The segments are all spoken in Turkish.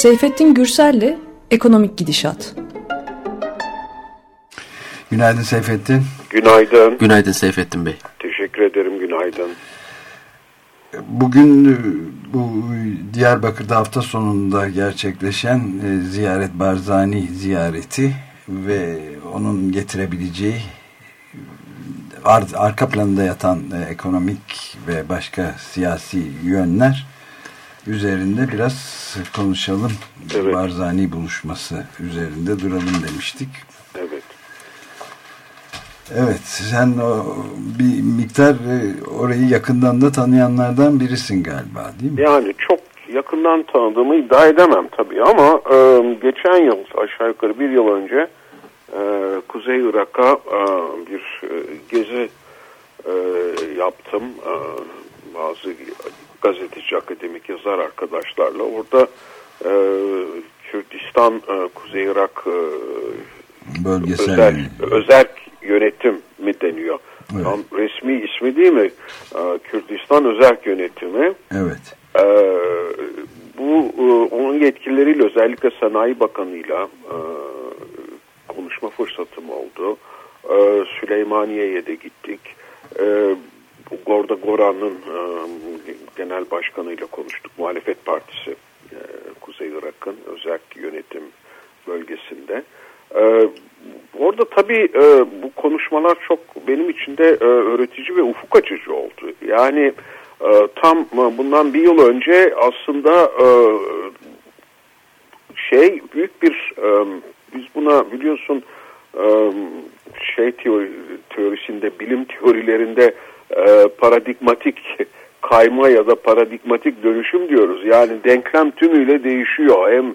Seyfettin Gürsel'le Ekonomik Gidişat. Günaydın Seyfettin. Günaydın. Günaydın Seyfettin Bey. Teşekkür ederim, günaydın. Bugün e, bu Diyarbakır'da hafta sonunda gerçekleşen e, ziyaret Barzani ziyareti ve onun getirebileceği ar arka planında yatan e, ekonomik ve başka siyasi yönler üzerinde biraz konuşalım. Evet. Barzani buluşması üzerinde duralım demiştik. Evet. Evet, sen o, bir miktar e, orayı yakından da tanıyanlardan birisin galiba değil mi? Yani çok yakından tanıdığımı iddia edemem tabii ama e, geçen yıl aşağı yukarı bir yıl önce e, Kuzey Irak'a e, bir e, gezi e, yaptım. E, bazı gazeteci, akademik yazar arkadaşlarla. Orada e, Kürdistan, e, Kuzey Irak e, Bölgesel özel, özel yönetim mi deniyor? Evet. Tam resmi ismi değil mi? E, Kürdistan Özel Yönetimi. Evet. E, bu e, onun yetkilileriyle özellikle Sanayi Bakanı'yla e, konuşma fırsatım oldu. E, Süleymaniye'ye de gittik. E, Gorda Goran'ın e, genel başkanıyla konuştuk. Muhalefet Partisi e, Kuzey Irak'ın özel yönetim bölgesinde. E, orada tabii e, bu konuşmalar çok benim için de e, öğretici ve ufuk açıcı oldu. Yani e, tam e, bundan bir yıl önce aslında e, şey büyük bir e, biz buna biliyorsun e, şey teori, teorisinde bilim teorilerinde e, paradigmatik kayma ya da paradigmatik dönüşüm diyoruz. Yani denklem tümüyle değişiyor. Hem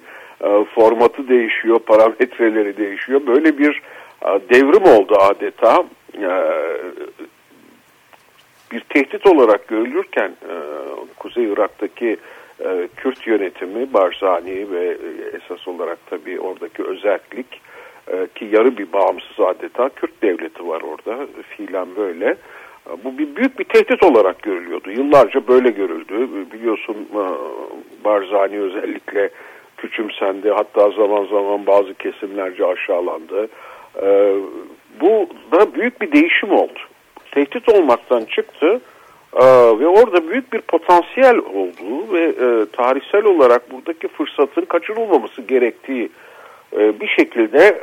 e, formatı değişiyor, parametreleri değişiyor. Böyle bir e, devrim oldu adeta. E, bir tehdit olarak görülürken e, Kuzey Irak'taki e, Kürt yönetimi, Barzani ve e, esas olarak tabii oradaki özellik e, ki yarı bir bağımsız adeta Kürt devleti var orada. Fiilen böyle. Bu bir büyük bir tehdit olarak görülüyordu. Yıllarca böyle görüldü. Biliyorsun e, Barzani özellikle küçümsendi. Hatta zaman zaman bazı kesimlerce aşağılandı. E, bu da büyük bir değişim oldu. Tehdit olmaktan çıktı e, ve orada büyük bir potansiyel olduğu ve tarihsel olarak buradaki fırsatın kaçırılmaması gerektiği bir şekilde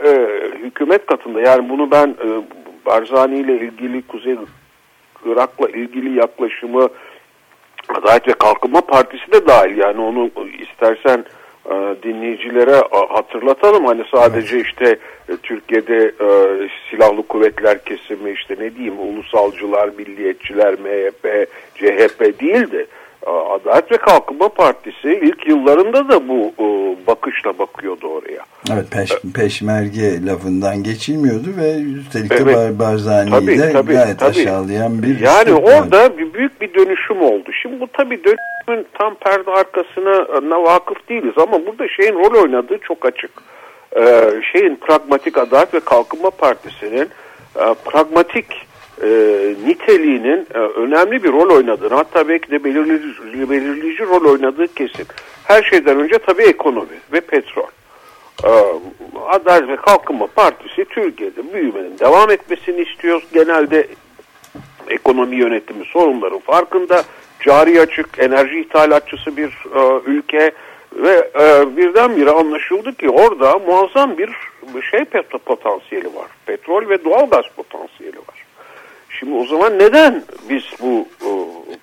hükümet katında yani bunu ben Barzani ile ilgili Kuzey Irak'la ilgili yaklaşımı Adalet ve Kalkınma Partisi de dahil yani onu istersen e, dinleyicilere hatırlatalım hani sadece işte e, Türkiye'de e, silahlı kuvvetler kesimi işte ne diyeyim ulusalcılar, milliyetçiler, MHP, CHP değildi. Adalet ve Kalkınma Partisi ilk yıllarında da bu bakışla bakıyordu oraya. Evet peş, peşmerge lafından geçilmiyordu ve üstelik evet. de Barzani'yi de tabii, gayet tabii. aşağılayan bir Yani orada var. bir büyük bir dönüşüm oldu. Şimdi bu tabii dönüşümün tam perde arkasına vakıf değiliz ama burada şeyin rol oynadığı çok açık. Ee, şeyin pragmatik Adalet ve Kalkınma Partisi'nin e, pragmatik e, niteliğinin e, önemli bir rol oynadığını hatta belki de belirleyici, belirleyici rol oynadığı kesin. Her şeyden önce tabii ekonomi ve petrol. E, Adalet ve Kalkınma Partisi Türkiye'de büyümenin devam etmesini istiyor. Genelde ekonomi yönetimi sorunların farkında. Cari açık, enerji ithalatçısı bir e, ülke ve e, birdenbire anlaşıldı ki orada muazzam bir şey potansiyeli var. Petrol ve doğal gaz potansiyeli. Şimdi o zaman neden biz bu e,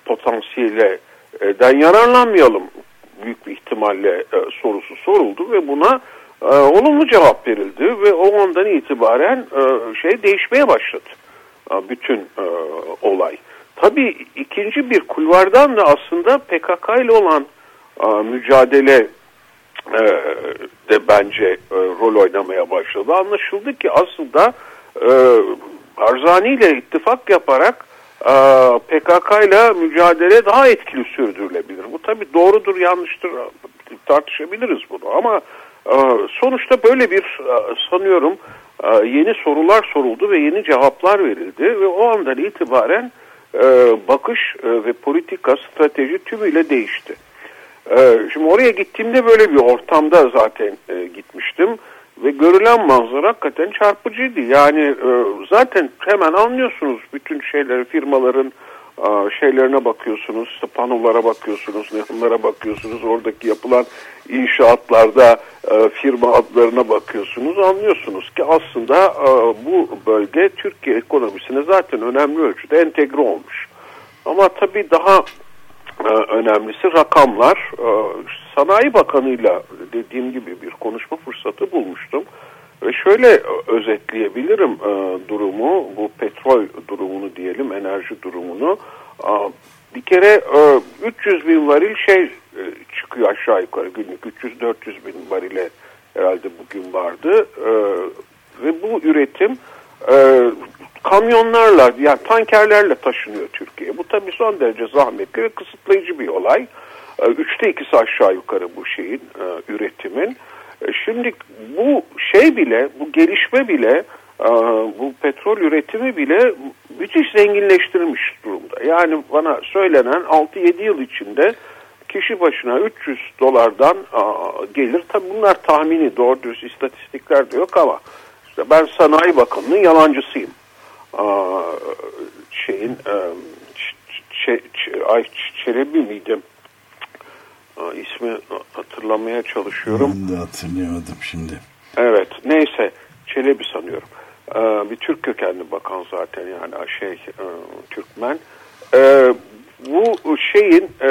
potansiyele e, den yararlanmayalım büyük bir ihtimalle e, sorusu soruldu ve buna e, olumlu cevap verildi ve o andan itibaren e, şey değişmeye başladı. E, bütün e, olay. Tabii ikinci bir kulvardan da aslında PKK ile olan e, mücadele e, de bence e, rol oynamaya başladı. Anlaşıldı ki aslında e, Barzani ile ittifak yaparak e, PKK ile mücadele daha etkili sürdürülebilir. Bu tabi doğrudur yanlıştır tartışabiliriz bunu ama e, sonuçta böyle bir e, sanıyorum yeni sorular soruldu ve yeni cevaplar verildi ve o andan itibaren bakış ve politika strateji tümüyle değişti. Şimdi oraya gittiğimde böyle bir ortamda zaten gitmiştim ve görülen manzara hakikaten çarpıcıydı. Yani e, zaten hemen anlıyorsunuz bütün şeyleri firmaların e, şeylerine bakıyorsunuz, işte panolara bakıyorsunuz, neonlara bakıyorsunuz, oradaki yapılan inşaatlarda e, firma adlarına bakıyorsunuz, anlıyorsunuz ki aslında bu bölge Türkiye ekonomisine zaten önemli ölçüde entegre olmuş. Ama tabii daha önemlisi rakamlar. E, Sanayi Bakanı'yla dediğim gibi bir konuşma fırsatı bulmuştum. Ve şöyle özetleyebilirim e, durumu, bu petrol durumunu diyelim, enerji durumunu. E, bir kere e, 300 bin varil şey e, çıkıyor aşağı yukarı günlük 300-400 bin varile herhalde bugün vardı. E, ve bu üretim e, kamyonlarla yani tankerlerle taşınıyor Türkiye. Bu tabii son derece zahmetli ve kısıtlayıcı bir olay. E, üçte ikisi aşağı yukarı bu şeyin e, üretimin. E, şimdi bu şey bile, bu gelişme bile, e, bu petrol üretimi bile müthiş zenginleştirmiş durumda. Yani bana söylenen 6-7 yıl içinde kişi başına 300 dolardan gelir. Tabi bunlar tahmini doğru düz istatistikler de yok ama işte ben Sanayi Bakanı'nın yalancısıyım. Şeyin Ay Çelebi miydim? ismi hatırlamaya çalışıyorum. Ben de hatırlayamadım şimdi. Evet neyse Çelebi sanıyorum. Bir Türk kökenli bakan zaten yani şey e, Türkmen. Bu şeyin e,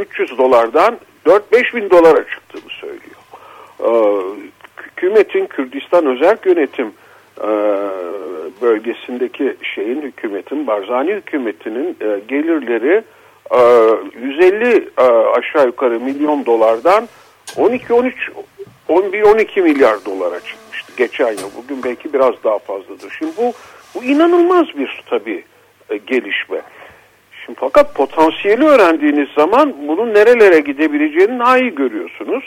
300 e, dolardan 4-5 bin dolara çıktığını söylüyor. Hükümetin Kürdistan özel yönetim e, bölgesindeki şeyin hükümetin Barzani hükümetinin e, gelirleri 150 ee, e, aşağı yukarı milyon dolardan 12-13 11-12 milyar dolara çıkmıştı geçen yıl. Bugün belki biraz daha fazladır. Şimdi bu bu inanılmaz bir tabii e, gelişme. Şimdi fakat potansiyeli öğrendiğiniz zaman bunun nerelere gidebileceğini daha iyi görüyorsunuz.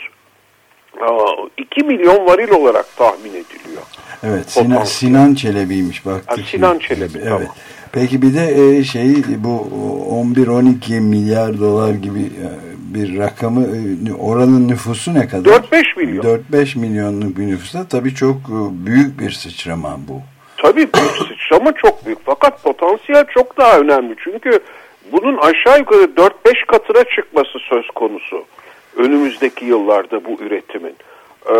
2 milyon varil olarak tahmin ediliyor. Evet Sinan, Sinan Çelebi'ymiş baktık. Ha, Sinan Çelebi evet. tamam. Peki bir de e, şey bu 11-12 milyar dolar gibi e, bir rakamı e, oranın nüfusu ne kadar? 4-5 milyon. 4-5 milyonluk bir nüfusta tabii çok büyük bir sıçrama bu. Tabii büyük sıçrama çok büyük fakat potansiyel çok daha önemli çünkü bunun aşağı yukarı 4-5 katına çıkması söz konusu önümüzdeki yıllarda bu üretimin. Ee,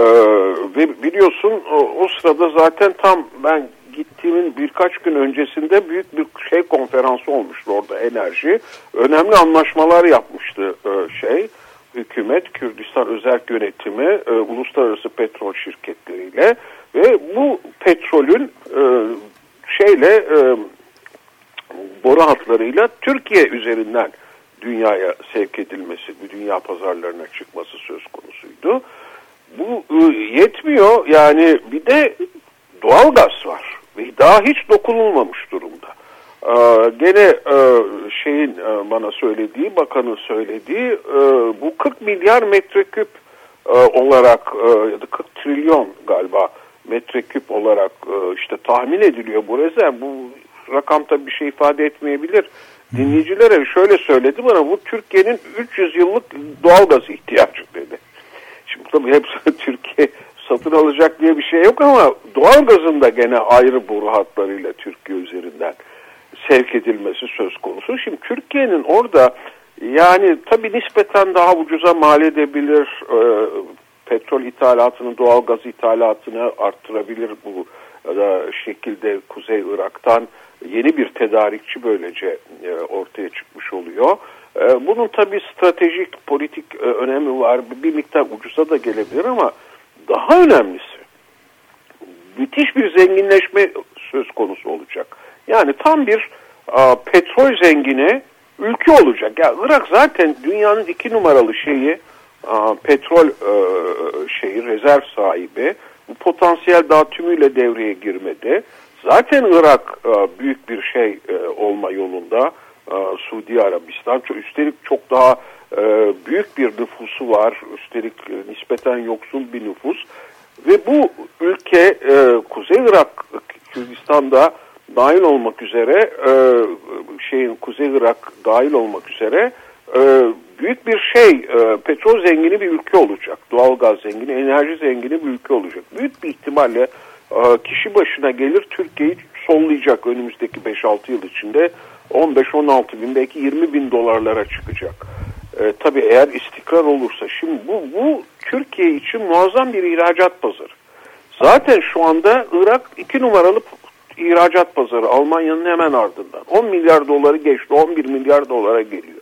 ve biliyorsun o, o sırada zaten tam ben gittiğimin birkaç gün öncesinde büyük bir şey konferansı olmuştu orada enerji. Önemli anlaşmalar yapmıştı e, şey hükümet, Kürdistan özel yönetimi, e, uluslararası petrol şirketleriyle ve bu petrolün e, şeyle e, boru hatlarıyla Türkiye üzerinden dünyaya sevk edilmesi, bu dünya pazarlarına çıkması söz konusuydu. Bu e, yetmiyor yani bir de doğal gaz var ve daha hiç dokunulmamış durumda. Ee, gene e, şeyin e, bana söylediği, bakanın söylediği e, bu 40 milyar metreküp e, olarak e, ya da 40 trilyon galiba metreküp olarak e, işte tahmin ediliyor bu rezerv. Bu rakam tabii bir şey ifade etmeyebilir. Dinleyicilere şöyle söyledi bana bu Türkiye'nin 300 yıllık doğalgaz ihtiyacı dedi. Şimdi tabii hepsi Türkiye satın alacak diye bir şey yok ama doğal gazın da gene ayrı boru hatlarıyla Türkiye üzerinden sevk edilmesi söz konusu. Şimdi Türkiye'nin orada yani tabii nispeten daha ucuza mal edebilir, e, petrol ithalatını, doğal gaz ithalatını arttırabilir bu da şekilde Kuzey Irak'tan yeni bir tedarikçi böylece e, ortaya çıkmış oluyor. E, bunun tabii stratejik, politik e, önemi var. Bir miktar ucuza da gelebilir ama daha önemlisi müthiş bir zenginleşme söz konusu olacak. Yani tam bir petrol zengini ülke olacak. Ya Irak zaten dünyanın iki numaralı şeyi petrol şeyi rezerv sahibi. Bu potansiyel daha tümüyle devreye girmedi. Zaten Irak a, büyük bir şey a, olma yolunda. A, Suudi Arabistan. Üstelik çok daha e, büyük bir nüfusu var. Üstelik e, nispeten yoksul bir nüfus. Ve bu ülke e, Kuzey Irak, Kürdistan'da dahil olmak üzere e, şeyin Kuzey Irak dahil olmak üzere e, büyük bir şey e, petrol zengini bir ülke olacak. Doğalgaz zengini, enerji zengini bir ülke olacak. Büyük bir ihtimalle e, kişi başına gelir Türkiye'yi sollayacak önümüzdeki 5-6 yıl içinde 15-16 bin belki 20 bin dolarlara çıkacak. E, tabii eğer istikrar olursa şimdi bu, bu Türkiye için muazzam bir ihracat pazarı. Zaten şu anda Irak iki numaralı ihracat pazarı Almanya'nın hemen ardından. 10 milyar doları geçti 11 milyar dolara geliyor.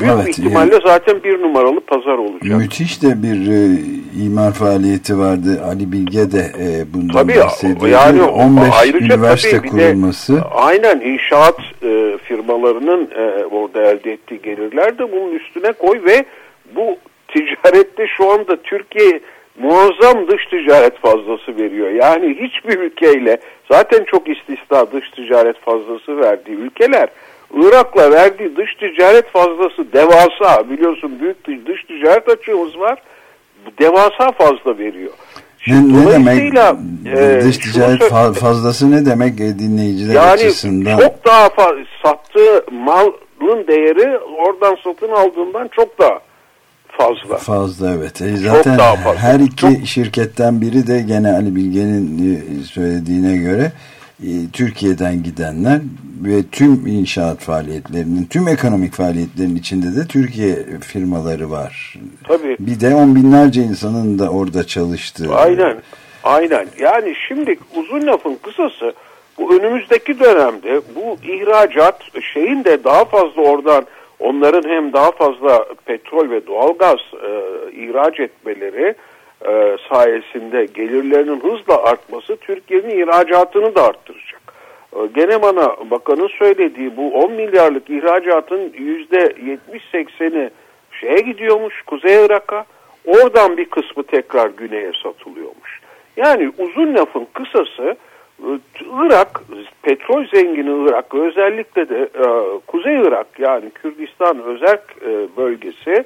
Büyük evet, ihtimalle zaten bir numaralı pazar olacak. Müthiş de bir e, imar faaliyeti vardı. Ali Bilge de e, bundan tabii, bahsediyor. Yani 15 üniversite tabii, kurulması. De, aynen inşaat e, firmalarının e, orada elde ettiği gelirler de bunun üstüne koy ve bu ticarette şu anda Türkiye muazzam dış ticaret fazlası veriyor. Yani hiçbir ülkeyle zaten çok istisna dış ticaret fazlası verdiği ülkeler Irak'la verdiği dış ticaret fazlası devasa biliyorsun büyük dış ticaret açığımız var. Devasa fazla veriyor. Şimdi ne, ne demek e, dış ticaret fa fazlası ne demek e, dinleyiciler yani açısından? Yani çok daha fazla sattığı malın değeri oradan satın aldığından çok daha fazla. Fazla evet. E zaten daha fazla. her iki çok... şirketten biri de gene Ali Bilge'nin e, söylediğine göre Türkiye'den gidenler ve tüm inşaat faaliyetlerinin, tüm ekonomik faaliyetlerin içinde de Türkiye firmaları var. Tabii. Bir de on binlerce insanın da orada çalıştığı. Aynen, aynen. Yani şimdi uzun lafın kısası bu önümüzdeki dönemde bu ihracat şeyin de daha fazla oradan onların hem daha fazla petrol ve doğalgaz e, ihraç etmeleri e, sayesinde gelirlerinin hızla artması Türkiye'nin ihracatını da arttıracak. E, gene bana bakanın söylediği bu 10 milyarlık ihracatın %70-80'i şeye gidiyormuş Kuzey Irak'a. Oradan bir kısmı tekrar güneye satılıyormuş. Yani uzun lafın kısası e, Irak, petrol zengini Irak özellikle de e, Kuzey Irak yani Kürdistan özel bölgesi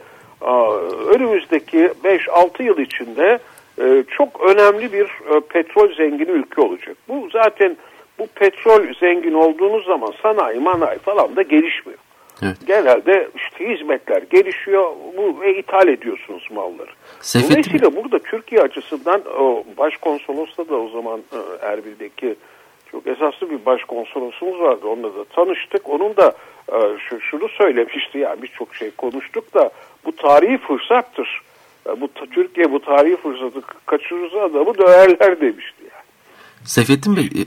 önümüzdeki 5-6 yıl içinde e, çok önemli bir e, petrol zengini ülke olacak. Bu zaten bu petrol zengin olduğunuz zaman sanayi, manayi falan da gelişmiyor. Evet. Genelde işte hizmetler gelişiyor bu ve ithal ediyorsunuz malları. Seyfettin Dolayısıyla burada Türkiye açısından başkonsolosla da o zaman e, Erbil'deki çok esaslı bir başkonsolosumuz vardı. Onunla da tanıştık. Onun da şunu söylemişti yani birçok şey konuştuk da bu tarihi fırsattır. Bu Türkiye bu tarihi fırsatı kaçırırsa adamı döverler demişti yani. Seyfettin Bey e,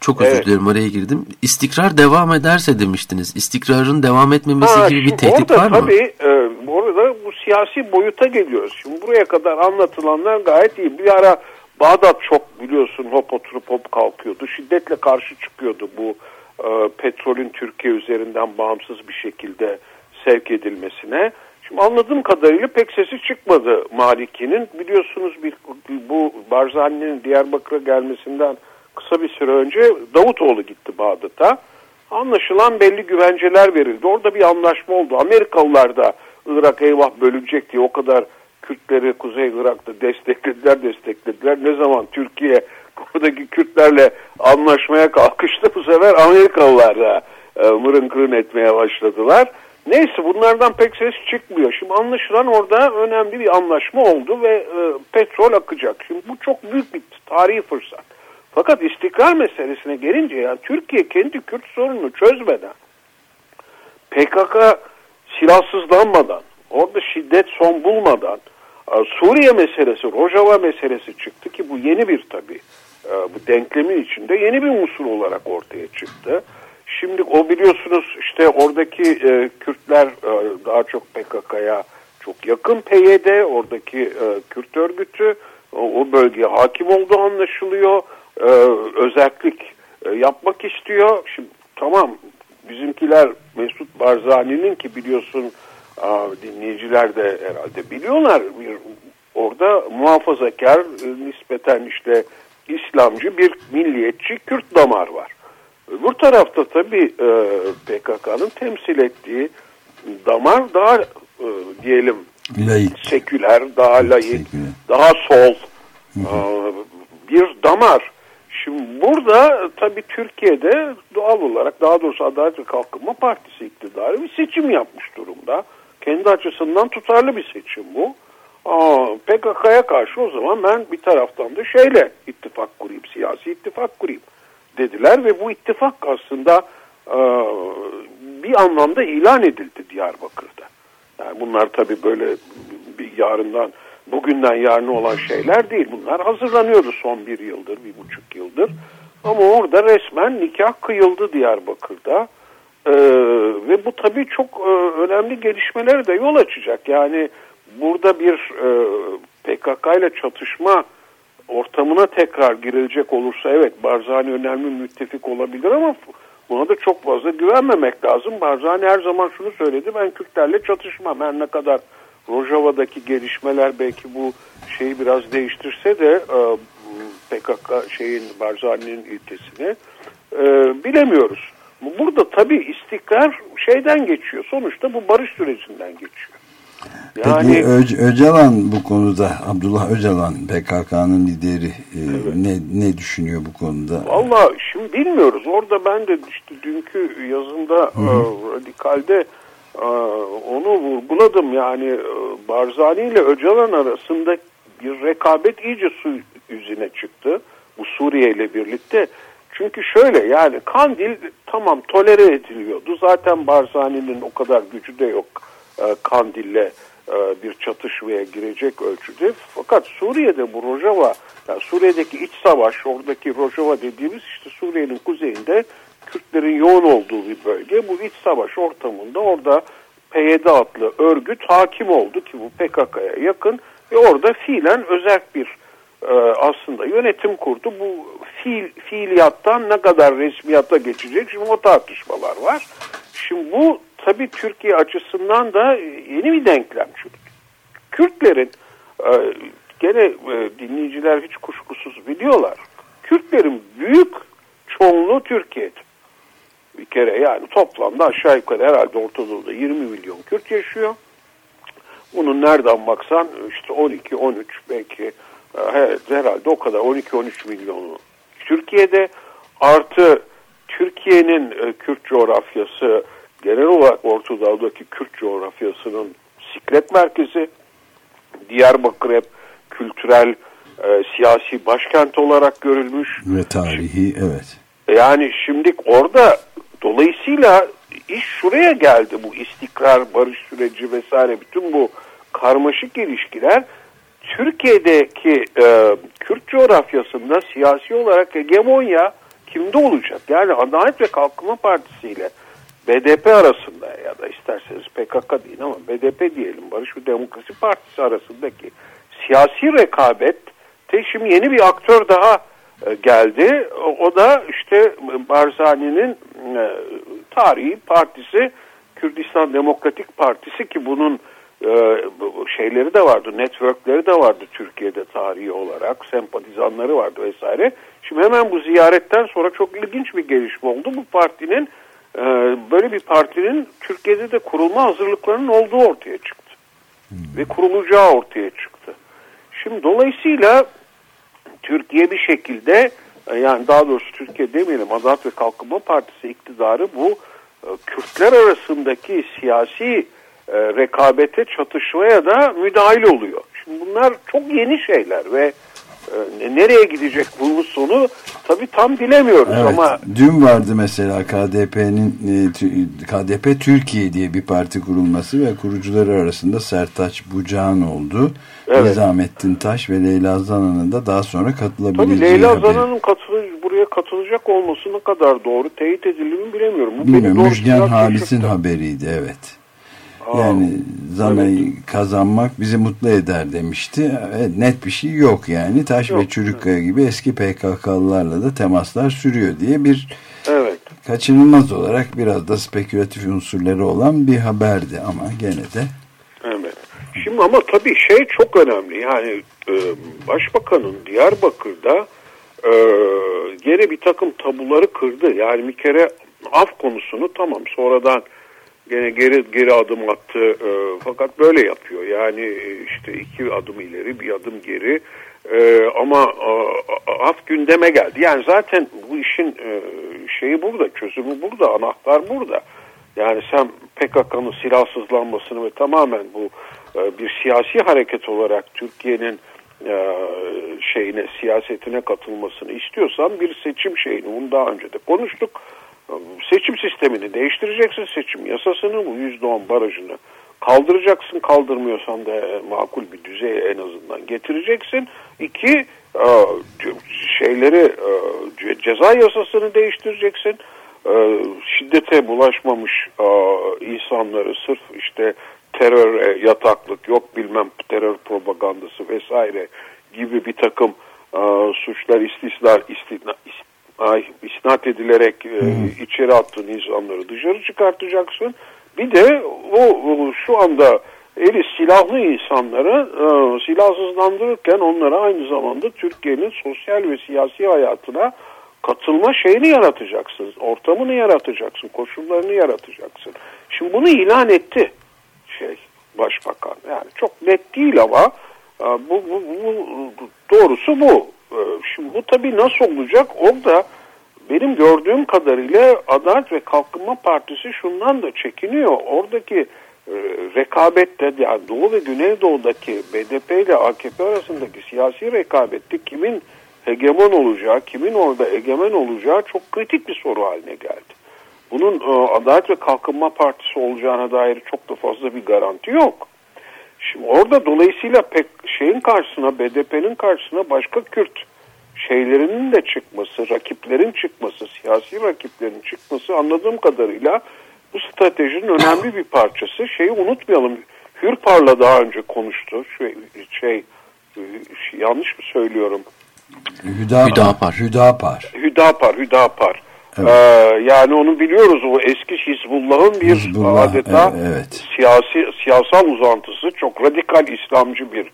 çok özür evet. dilerim araya girdim. İstikrar devam ederse demiştiniz. İstikrarın devam etmemesi ha, gibi bir tehdit var mı? Tabii e, orada bu siyasi boyuta geliyoruz. Şimdi buraya kadar anlatılanlar gayet iyi. Bir ara Bağdat çok biliyorsun hop oturup hop kalkıyordu. Şiddetle karşı çıkıyordu bu e, petrolün Türkiye üzerinden bağımsız bir şekilde sevk edilmesine. Şimdi anladığım kadarıyla pek sesi çıkmadı Maliki'nin. Biliyorsunuz bir, bu Barzani'nin Diyarbakır'a gelmesinden kısa bir süre önce Davutoğlu gitti Bağdat'a. Anlaşılan belli güvenceler verildi. Orada bir anlaşma oldu. Amerikalılar da Irak eyvah bölünecek diye o kadar Kürtleri Kuzey Irak'ta desteklediler desteklediler. Ne zaman Türkiye buradaki Kürtlerle anlaşmaya kalkıştı bu sefer Amerikalılar da e, mırın kırın etmeye başladılar. Neyse bunlardan pek ses çıkmıyor. Şimdi anlaşılan orada önemli bir anlaşma oldu ve e, petrol akacak. Şimdi bu çok büyük bir tarihi fırsat. Fakat istikrar meselesine gelince yani Türkiye kendi Kürt sorununu çözmeden PKK silahsızlanmadan orada şiddet son bulmadan e, Suriye meselesi, Rojava meselesi çıktı ki bu yeni bir tabii bu denklemin içinde yeni bir unsur olarak ortaya çıktı. Şimdi o biliyorsunuz işte oradaki e, Kürtler e, daha çok PKK'ya çok yakın PYD, oradaki e, Kürt örgütü o, o bölgeye hakim olduğu anlaşılıyor. E, özellik e, yapmak istiyor. Şimdi tamam bizimkiler Mesut Barzani'nin ki biliyorsun a, dinleyiciler de herhalde biliyorlar bir orada muhafazakar e, nispeten işte İslamcı bir milliyetçi Kürt damar var. Öbür tarafta tabii e, PKK'nın temsil ettiği damar daha e, diyelim layık. seküler, daha seküler. daha sol e, bir damar. Şimdi burada tabii Türkiye'de doğal olarak daha doğrusu Adalet ve Kalkınma Partisi iktidarı bir seçim yapmış durumda. Kendi açısından tutarlı bir seçim bu. PKK'ya karşı o zaman ben bir taraftan da şeyle ittifak kurayım, siyasi ittifak kurayım dediler ve bu ittifak aslında e, bir anlamda ilan edildi Diyarbakır'da. Yani bunlar tabii böyle bir yarından bugünden yarına olan şeyler değil. Bunlar hazırlanıyordu son bir yıldır, bir buçuk yıldır. Ama orada resmen nikah kıyıldı Diyarbakır'da. Ee, ve bu tabii çok e, önemli gelişmelere de yol açacak. Yani burada bir e, PKK ile çatışma ortamına tekrar girilecek olursa evet Barzani önemli müttefik olabilir ama buna da çok fazla güvenmemek lazım. Barzani her zaman şunu söyledi ben Kürtlerle çatışmam. Her ne kadar Rojava'daki gelişmeler belki bu şeyi biraz değiştirse de e, PKK şeyin Barzani'nin ilkesini e, bilemiyoruz. Burada tabii istikrar şeyden geçiyor. Sonuçta bu barış sürecinden geçiyor. Yani, Peki Ö Öcalan bu konuda Abdullah Öcalan PKK'nın lideri e, evet. ne ne düşünüyor bu konuda? Valla şimdi bilmiyoruz. Orada ben de işte dünkü yazımda Hı -hı. E, radikalde e, onu vurguladım. Yani e, Barzani ile Öcalan arasında bir rekabet iyice su yüzüne çıktı. Bu Suriye ile birlikte. Çünkü şöyle yani Kandil tamam tolere ediliyordu. Zaten Barzani'nin o kadar gücü de yok e, Kandil'le e, bir çatışmaya girecek ölçüde. Fakat Suriye'de bu Rojava, yani Suriye'deki iç savaş, oradaki Rojava dediğimiz işte Suriye'nin kuzeyinde Kürtlerin yoğun olduğu bir bölge. Bu iç savaş ortamında orada PYD adlı örgüt hakim oldu ki bu PKK'ya yakın ve orada fiilen özel bir e, aslında yönetim kurdu. Bu fiil, fiiliyattan ne kadar resmiyata geçecek şimdi o tartışmalar var. Şimdi bu tabii Türkiye açısından da yeni bir denklem. Çünkü Kürtlerin e, gene e, dinleyiciler hiç kuşkusuz biliyorlar. Kürtlerin büyük çoğunluğu Türkiye'de. Bir kere yani toplamda aşağı yukarı herhalde Orta Doğu'da 20 milyon Kürt yaşıyor. Bunun nereden baksan işte 12-13 belki e, herhalde o kadar 12-13 milyonu Türkiye'de artı Türkiye'nin e, Kürt coğrafyası genel olarak Orta Doğu'daki Kürt coğrafyasının siklet merkezi Diyarbakır hep kültürel e, siyasi başkent olarak görülmüş. Ve tarihi evet. Yani şimdi orada dolayısıyla iş şuraya geldi bu istikrar, barış süreci vesaire bütün bu karmaşık ilişkiler Türkiye'deki e, Kürt coğrafyasında siyasi olarak hegemonya kimde olacak? Yani Adalet ve Kalkınma Partisi ile BDP arasında ya da isterseniz PKK değil ama BDP diyelim Barış ve Demokrasi Partisi arasındaki siyasi rekabet şimdi yeni bir aktör daha e, geldi. O da işte Barzani'nin e, tarihi partisi Kürdistan Demokratik Partisi ki bunun e, şeyleri de vardı, networkleri de vardı Türkiye'de tarihi olarak, sempatizanları vardı vesaire. Şimdi hemen bu ziyaretten sonra çok ilginç bir gelişme oldu. Bu partinin e, böyle bir partinin Türkiye'de de kurulma hazırlıklarının olduğu ortaya çıktı. Hmm. Ve kurulacağı ortaya çıktı. Şimdi dolayısıyla Türkiye bir şekilde e, yani daha doğrusu Türkiye demeyelim Adalet ve Kalkınma Partisi iktidarı bu Kürtler arasındaki siyasi e, rekabete, çatışmaya da müdahil oluyor. Şimdi bunlar çok yeni şeyler ve e, nereye gidecek bunun sonu tabii tam bilemiyoruz evet, ama dün vardı mesela KDP'nin e, KDP Türkiye diye bir parti kurulması ve kurucuları arasında Sertaç Bucağan oldu. Evet. Nizamettin Taş ve Leyla Zana'nın da daha sonra katılabileceği Tabii Leyla Zana'nın katılı, buraya katılacak olması ne kadar doğru teyit edildiğini bilemiyorum. Bu Bilmiyorum. Müjgan Halis'in haberiydi evet. Yani Zana'yı evet. kazanmak bizi mutlu eder demişti. Evet, net bir şey yok yani. Taş yok. ve Çürükkaya gibi eski PKK'lılarla da temaslar sürüyor diye bir evet. kaçınılmaz olarak biraz da spekülatif unsurları olan bir haberdi ama gene de. Evet. Şimdi ama tabii şey çok önemli. Yani e, Başbakanın Diyarbakır'da e, gene bir takım tabuları kırdı. Yani bir kere af konusunu tamam sonradan gene geri geri adım attı e, fakat böyle yapıyor. Yani e, işte iki adım ileri bir adım geri. E, ama e, af gündeme geldi. Yani zaten bu işin e, şeyi burada çözümü burada anahtar burada. Yani sen PKK'nın silahsızlanmasını ve tamamen bu e, bir siyasi hareket olarak Türkiye'nin e, şeyine siyasetine katılmasını istiyorsan bir seçim şeyini bunu daha önce de konuştuk. Seçim sistemini değiştireceksin. Seçim yasasını bu yüzde on barajını kaldıracaksın. Kaldırmıyorsan da makul bir düzeye en azından getireceksin. İki e, şeyleri ceza yasasını değiştireceksin. Şiddete bulaşmamış insanları sırf işte terör yataklık yok bilmem terör propagandası vesaire gibi bir takım e, suçlar istisnar istina, ay, isnat edilerek e, içeri attığın insanları dışarı çıkartacaksın. Bir de o, o şu anda eli silahlı insanları e, silahsızlandırırken onlara aynı zamanda Türkiye'nin sosyal ve siyasi hayatına katılma şeyini yaratacaksın, ortamını yaratacaksın, koşullarını yaratacaksın. Şimdi bunu ilan etti şey başbakan. Yani çok net değil ama e, bu, bu, bu doğrusu bu. E, şimdi bu tabii nasıl olacak? Orada benim gördüğüm kadarıyla Adalet ve Kalkınma Partisi şundan da çekiniyor. Oradaki e, rekabette yani Doğu ve Güneydoğu'daki BDP ile AKP arasındaki siyasi rekabette kimin hegemon olacağı, kimin orada egemen olacağı çok kritik bir soru haline geldi bunun e, Adalet ve Kalkınma Partisi olacağına dair çok da fazla bir garanti yok. Şimdi orada dolayısıyla pek şeyin karşısına, BDP'nin karşısına başka Kürt şeylerinin de çıkması, rakiplerin çıkması, siyasi rakiplerin çıkması anladığım kadarıyla bu stratejinin önemli bir parçası. Şeyi unutmayalım. Hürpar'la daha önce konuştu. Şey, şey yanlış mı söylüyorum? Hüdapar. Hüdapar. Hüdapar. Hüdapar. Evet. Ee, yani onu biliyoruz o eski Hizbullah'ın bir Hizbullah, adeta evet. siyasi siyasal uzantısı çok radikal İslamcı bir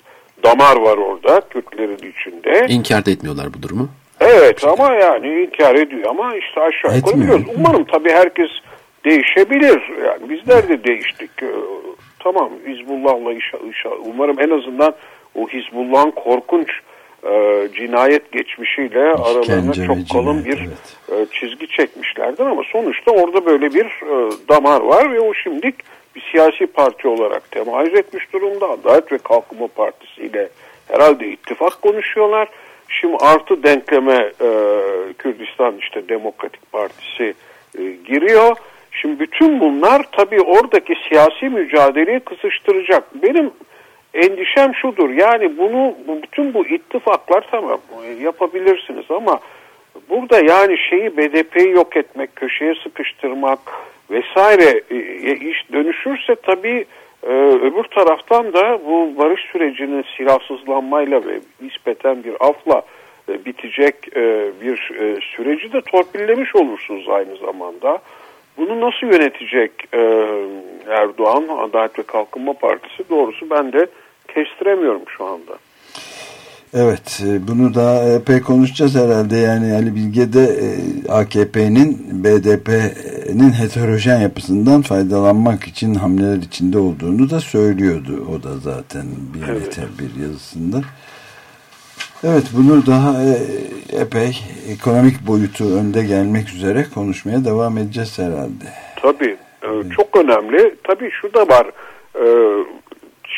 damar var orada Kürtlerin içinde. İnkar da etmiyorlar bu durumu. Evet ama yani inkar ediyor ama işte aşağı yukarı biliyoruz. Umarım tabii herkes değişebilir. Yani bizler de değiştik. Ee, tamam Hizbullah'la umarım en azından o Hizbullah'ın korkunç e, cinayet geçmişiyle aralarına çok kalın bir evet. e, çizgi çekmişlerdir ama sonuçta orada böyle bir e, damar var ve o şimdilik bir siyasi parti olarak temayüz etmiş durumda. Adalet ve Kalkınma Partisi ile herhalde ittifak konuşuyorlar. Şimdi artı denkleme e, Kürdistan işte Demokratik Partisi e, giriyor. Şimdi bütün bunlar tabii oradaki siyasi mücadeleyi kısıştıracak. Benim endişem şudur yani bunu bütün bu ittifaklar tamam yapabilirsiniz ama burada yani şeyi BDP'yi yok etmek, köşeye sıkıştırmak vesaire e, e, iş dönüşürse tabii e, öbür taraftan da bu barış sürecinin silahsızlanmayla ve nispeten bir afla bitecek bir süreci de torpillemiş olursunuz aynı zamanda. Bunu nasıl yönetecek Erdoğan, Adalet ve Kalkınma Partisi doğrusu ben de kestiremiyorum şu anda. Evet e, bunu da epey konuşacağız herhalde yani Ali Bilge de e, AKP'nin BDP'nin heterojen yapısından faydalanmak için hamleler içinde olduğunu da söylüyordu o da zaten bir, evet. bir yazısında. Evet bunu daha e, epey ekonomik boyutu önde gelmek üzere konuşmaya devam edeceğiz herhalde. Tabii çok önemli tabii şu da var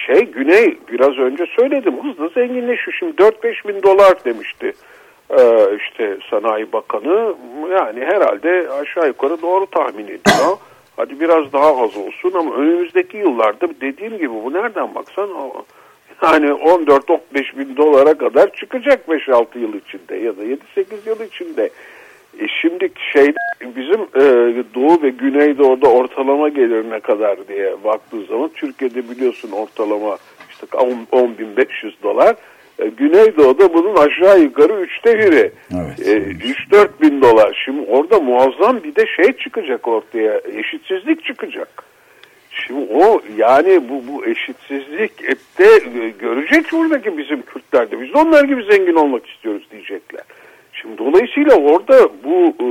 şey Güney biraz önce söyledim hızlı zenginleşiyor. Şimdi 4-5 bin dolar demişti işte Sanayi Bakanı. Yani herhalde aşağı yukarı doğru tahmin ediyor. Hadi biraz daha az olsun ama önümüzdeki yıllarda dediğim gibi bu nereden baksan yani 14-15 bin dolara kadar çıkacak 5-6 yıl içinde ya da 7-8 yıl içinde. E şimdi şey bizim e, Doğu ve Güneydoğu'da ortalama gelir ne kadar diye baktığı zaman Türkiye'de biliyorsun ortalama işte 10.500 dolar. E, Güneydoğu'da bunun aşağı yukarı üçte biri. Evet, e, 3-4 bin dolar. Şimdi orada muazzam bir de şey çıkacak ortaya. Eşitsizlik çıkacak. Şimdi o yani bu, bu eşitsizlik de e, görecek buradaki bizim Kürtlerde. Biz onlar gibi zengin olmak istiyoruz diyecekler. Şimdi dolayısıyla orada bu e,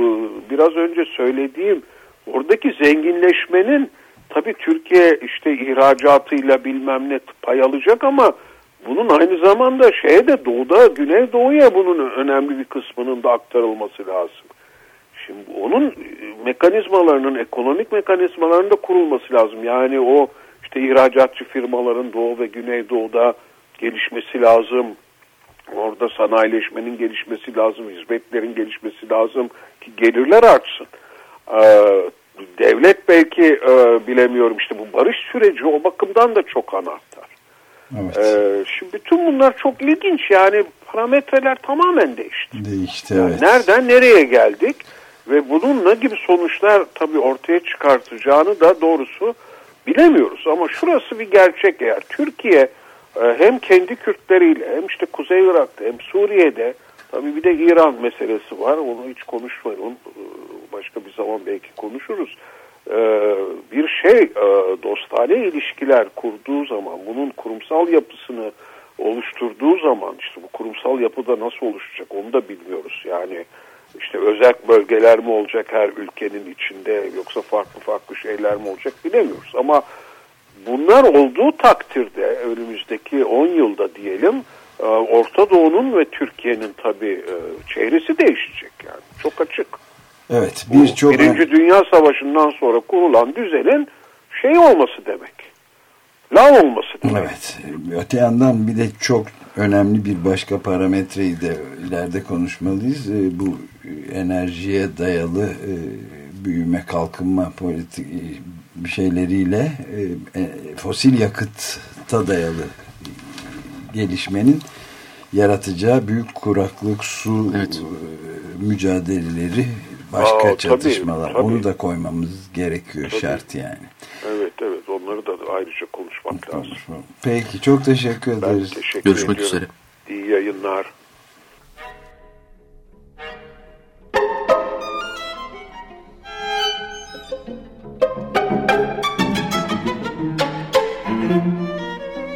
biraz önce söylediğim oradaki zenginleşmenin tabii Türkiye işte ihracatıyla bilmem ne pay alacak ama bunun aynı zamanda şeye de doğuda Güneydoğu'ya bunun önemli bir kısmının da aktarılması lazım. Şimdi onun mekanizmalarının, ekonomik mekanizmalarının da kurulması lazım. Yani o işte ihracatçı firmaların Doğu ve Güneydoğu'da gelişmesi lazım. Orada sanayileşmenin gelişmesi lazım, hizmetlerin gelişmesi lazım ki gelirler artsın. Ee, devlet belki e, bilemiyorum işte bu barış süreci o bakımdan da çok anahtar. Evet. Ee, şimdi bütün bunlar çok ilginç yani parametreler tamamen değişti. Değişti evet. Yani nereden nereye geldik ve bunun ne gibi sonuçlar tabii ortaya çıkartacağını da doğrusu bilemiyoruz. Ama şurası bir gerçek eğer Türkiye e, hem kendi Kürtleriyle hem işte Kuzey Irak'ta hem Suriye'de tabii bir de İran meselesi var onu hiç konuşmayalım başka bir zaman belki konuşuruz. Ee, bir şey e, dostane ilişkiler kurduğu zaman bunun kurumsal yapısını oluşturduğu zaman işte bu kurumsal yapıda nasıl oluşacak onu da bilmiyoruz. Yani işte özel bölgeler mi olacak her ülkenin içinde yoksa farklı farklı şeyler mi olacak bilemiyoruz. Ama bunlar olduğu takdirde önümüzdeki 10 yılda diyelim e, Orta Doğu'nun ve Türkiye'nin tabii e, çehresi değişecek yani çok açık. Evet, birçok Birinci Dünya Savaşı'ndan sonra kurulan düzenin şey olması demek. Lav olması demek. Evet. Öte yandan bir de çok önemli bir başka parametreyi de ileride konuşmalıyız. E, bu enerjiye dayalı e, büyüme, kalkınma politik bir şeyleriyle e, fosil yakıtta dayalı gelişmenin yaratacağı büyük kuraklık, su evet. mücadeleleri başka Aa, çatışmalar. Tabii, tabii. Onu da koymamız gerekiyor tabii. şart yani. Evet evet onları da ayrıca konuşmak Konuşma. lazım. Peki çok teşekkür ederiz. Ben teşekkür Görüşmek ediyorum. üzere. İyi yayınlar.